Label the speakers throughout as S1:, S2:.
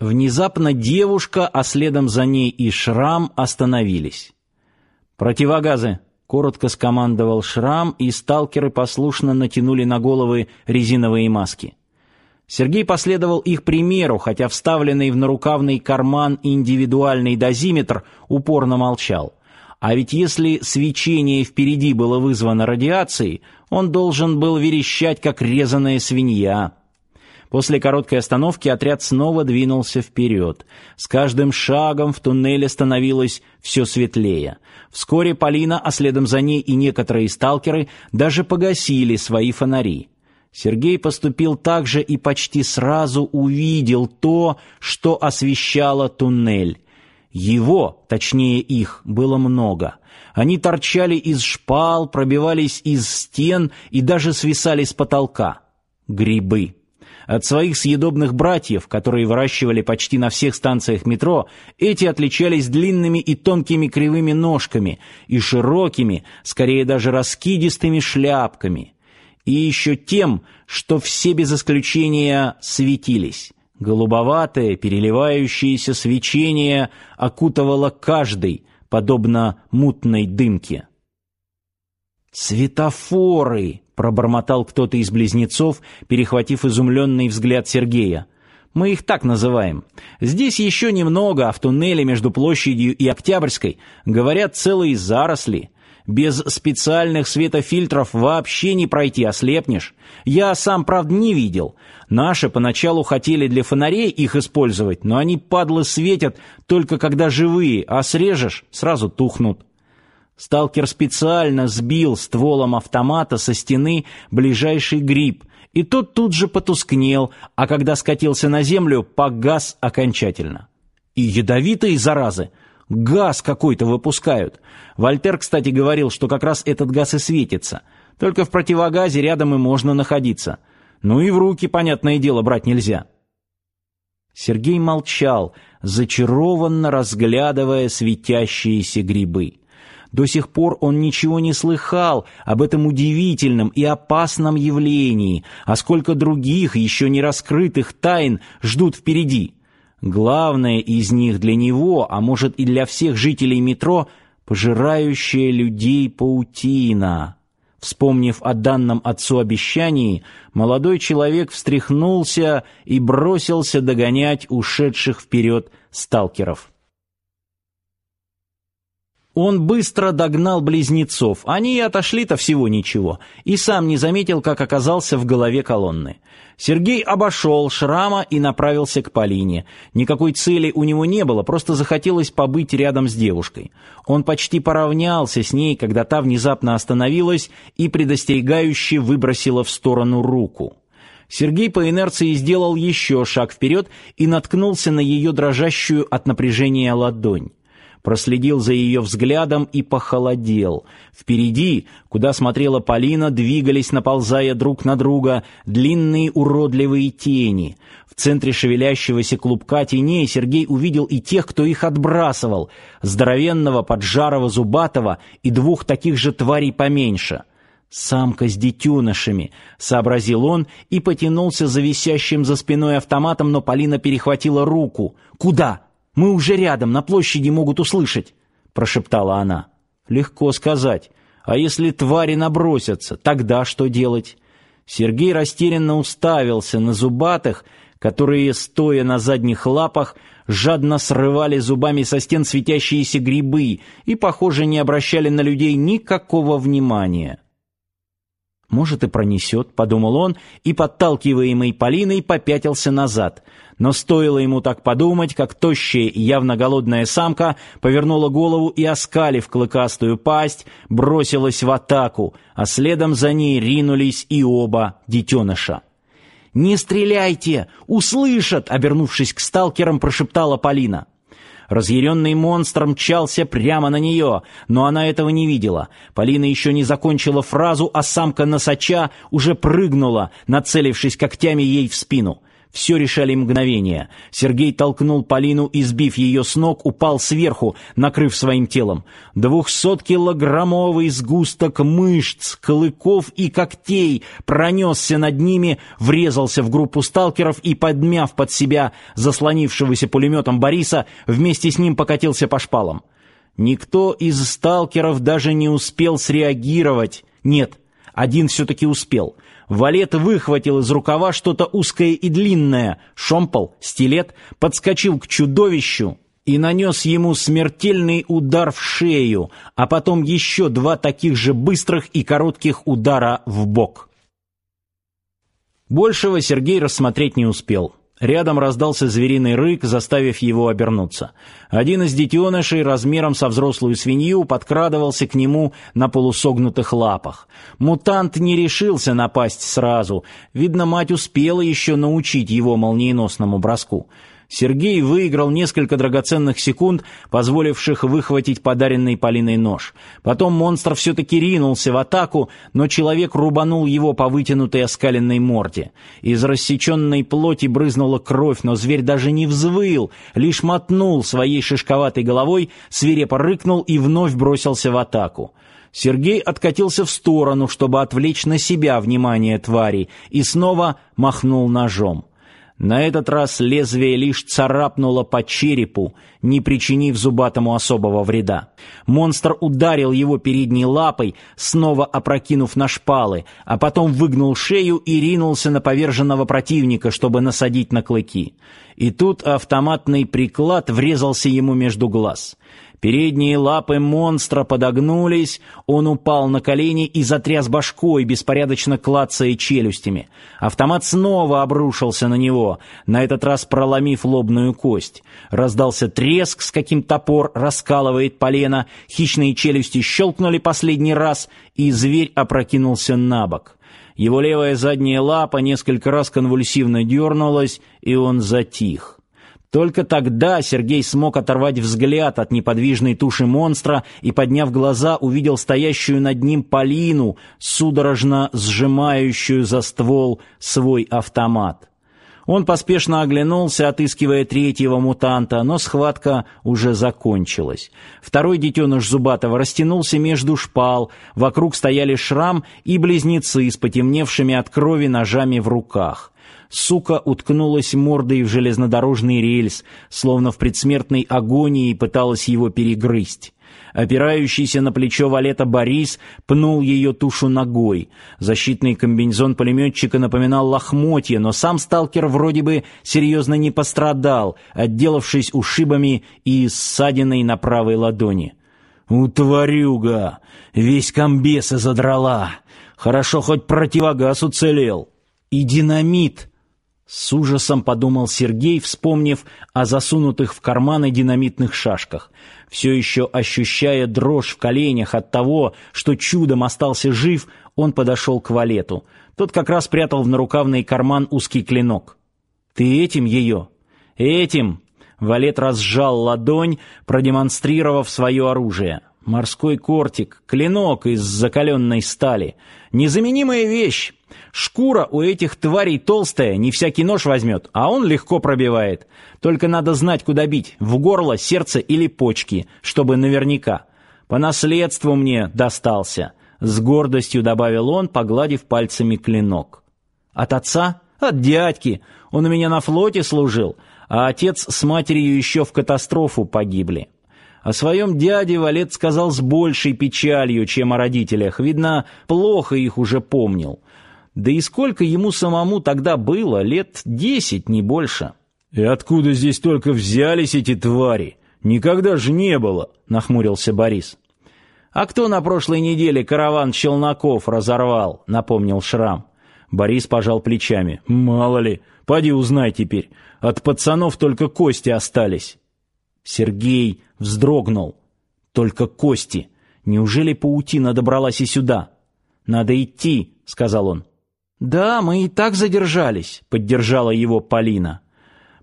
S1: Внезапно девушка, а следом за ней и Шрам остановились. «Противогазы!» — коротко скомандовал Шрам, и сталкеры послушно натянули на головы резиновые маски. Сергей последовал их примеру, хотя вставленный в нарукавный карман индивидуальный дозиметр упорно молчал. А ведь если свечение впереди было вызвано радиацией, он должен был верещать, как резаная свинья. После короткой остановки отряд снова двинулся вперед. С каждым шагом в туннеле становилось все светлее. Вскоре Полина, а следом за ней и некоторые сталкеры даже погасили свои фонари. Сергей поступил так же и почти сразу увидел то, что освещало туннель. Его, точнее их, было много. Они торчали из шпал, пробивались из стен и даже свисали с потолка. Грибы. От своих съедобных братьев, которые выращивали почти на всех станциях метро, эти отличались длинными и тонкими кривыми ножками и широкими, скорее даже раскидистыми шляпками. И еще тем, что все без исключения светились. Голубоватое, переливающееся свечение окутывало каждый, подобно мутной дымке. «Светофоры!» — пробормотал кто-то из близнецов, перехватив изумленный взгляд Сергея. «Мы их так называем. Здесь еще немного, а в туннеле между площадью и Октябрьской, говорят, целые заросли. Без специальных светофильтров вообще не пройти, ослепнешь. Я сам, правда, не видел. Наши поначалу хотели для фонарей их использовать, но они, падлы, светят только когда живые, а срежешь — сразу тухнут». Сталкер специально сбил стволом автомата со стены ближайший гриб, и тот тут же потускнел, а когда скатился на землю, погас окончательно. И ядовитые заразы газ какой-то выпускают. Вольтер, кстати, говорил, что как раз этот газ и светится. Только в противогазе рядом и можно находиться. Ну и в руки, понятное дело, брать нельзя. Сергей молчал, зачарованно разглядывая светящиеся грибы. До сих пор он ничего не слыхал об этом удивительном и опасном явлении, а сколько других еще не раскрытых тайн ждут впереди. Главное из них для него, а может и для всех жителей метро, пожирающая людей паутина. Вспомнив о данном отцу обещании, молодой человек встряхнулся и бросился догонять ушедших вперед сталкеров. Он быстро догнал близнецов. Они и отошли-то всего ничего, и сам не заметил, как оказался в голове колонны. Сергей обошел Шрама и направился к Полине. Никакой цели у него не было, просто захотелось побыть рядом с девушкой. Он почти поравнялся с ней, когда та внезапно остановилась и предостерегающе выбросила в сторону руку. Сергей по инерции сделал еще шаг вперед и наткнулся на ее дрожащую от напряжения ладонь проследил за ее взглядом и похолодел. Впереди, куда смотрела Полина, двигались, наползая друг на друга, длинные уродливые тени. В центре шевелящегося клубка теней Сергей увидел и тех, кто их отбрасывал, здоровенного поджарого зубатого и двух таких же тварей поменьше. «Самка с детенышами», — сообразил он и потянулся за висящим за спиной автоматом, но Полина перехватила руку. «Куда?» Мы уже рядом, на площади могут услышать, прошептала она. Легко сказать. А если твари набросятся, тогда что делать? Сергей растерянно уставился на зубатых, которые, стоя на задних лапах, жадно срывали зубами со стен светящиеся грибы и, похоже, не обращали на людей никакого внимания. Может и пронесет, подумал он, и подталкиваемый Полиной попятился назад. Но стоило ему так подумать, как тощая и явно голодная самка повернула голову и, оскалив клыкастую пасть, бросилась в атаку, а следом за ней ринулись и оба детеныша. «Не стреляйте! Услышат!» — обернувшись к сталкерам, прошептала Полина. Разъяренный монстр мчался прямо на нее, но она этого не видела. Полина еще не закончила фразу, а самка носача уже прыгнула, нацелившись когтями ей в спину. Все решали мгновения. Сергей толкнул Полину и, сбив ее с ног, упал сверху, накрыв своим телом. Двухсоткилограммовый сгусток мышц, клыков и когтей пронесся над ними, врезался в группу сталкеров и, подмяв под себя заслонившегося пулеметом Бориса, вместе с ним покатился по шпалам. Никто из сталкеров даже не успел среагировать. Нет, один все-таки успел. Валет выхватил из рукава что-то узкое и длинное, шомпол, стилет, подскочил к чудовищу и нанес ему смертельный удар в шею, а потом еще два таких же быстрых и коротких удара в бок. Большего Сергей рассмотреть не успел. Рядом раздался звериный рык, заставив его обернуться. Один из детенышей размером со взрослую свинью подкрадывался к нему на полусогнутых лапах. Мутант не решился напасть сразу. Видно, мать успела еще научить его молниеносному броску. Сергей выиграл несколько драгоценных секунд, позволивших выхватить подаренный Полиной нож. Потом монстр все-таки ринулся в атаку, но человек рубанул его по вытянутой оскаленной морде. Из рассеченной плоти брызнула кровь, но зверь даже не взвыл, лишь мотнул своей шишковатой головой, свирепо рыкнул и вновь бросился в атаку. Сергей откатился в сторону, чтобы отвлечь на себя внимание твари, и снова махнул ножом. На этот раз лезвие лишь царапнуло по черепу, не причинив зубатому особого вреда. Монстр ударил его передней лапой, снова опрокинув на шпалы, а потом выгнул шею и ринулся на поверженного противника, чтобы насадить на клыки. И тут автоматный приклад врезался ему между глаз. Передние лапы монстра подогнулись, он упал на колени и затряс башкой, беспорядочно клацая челюстями. Автомат снова обрушился на него, на этот раз проломив лобную кость. Раздался треск, с каким топор раскалывает полено, хищные челюсти щелкнули последний раз, и зверь опрокинулся на бок. Его левая задняя лапа несколько раз конвульсивно дернулась, и он затих. Только тогда Сергей смог оторвать взгляд от неподвижной туши монстра и, подняв глаза, увидел стоящую над ним Полину, судорожно сжимающую за ствол свой автомат. Он поспешно оглянулся, отыскивая третьего мутанта, но схватка уже закончилась. Второй детеныш Зубатого растянулся между шпал, вокруг стояли Шрам и близнецы с потемневшими от крови ножами в руках. Сука уткнулась мордой в железнодорожный рельс, словно в предсмертной агонии пыталась его перегрызть. Опирающийся на плечо Валета Борис пнул ее тушу ногой. Защитный комбинезон пулеметчика напоминал лохмотья, но сам сталкер вроде бы серьезно не пострадал, отделавшись ушибами и ссадиной на правой ладони. «У тварюга! Весь комбеса задрала! Хорошо, хоть противогаз уцелел!» «И динамит!» С ужасом подумал Сергей, вспомнив о засунутых в карманы динамитных шашках. Все еще ощущая дрожь в коленях от того, что чудом остался жив, он подошел к валету. Тот как раз прятал в нарукавный карман узкий клинок. «Ты этим ее?» «Этим!» Валет разжал ладонь, продемонстрировав свое оружие. Морской кортик, клинок из закаленной стали. Незаменимая вещь. Шкура у этих тварей толстая, не всякий нож возьмет, а он легко пробивает. Только надо знать, куда бить, в горло, сердце или почки, чтобы наверняка. По наследству мне достался. С гордостью добавил он, погладив пальцами клинок. От отца? От дядьки. Он у меня на флоте служил, а отец с матерью еще в катастрофу погибли. О своем дяде Валет сказал с большей печалью, чем о родителях. Видно, плохо их уже помнил. Да и сколько ему самому тогда было? Лет десять, не больше. «И откуда здесь только взялись эти твари? Никогда же не было!» — нахмурился Борис. «А кто на прошлой неделе караван челноков разорвал?» — напомнил Шрам. Борис пожал плечами. «Мало ли, поди узнай теперь. От пацанов только кости остались». Сергей вздрогнул. Только кости. Неужели паутина добралась и сюда? Надо идти, сказал он. Да, мы и так задержались, поддержала его Полина.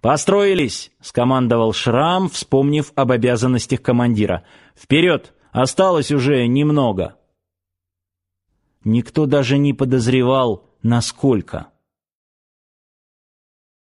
S1: Построились, скомандовал Шрам, вспомнив об обязанностях командира. Вперед, осталось уже немного. Никто даже не подозревал, насколько.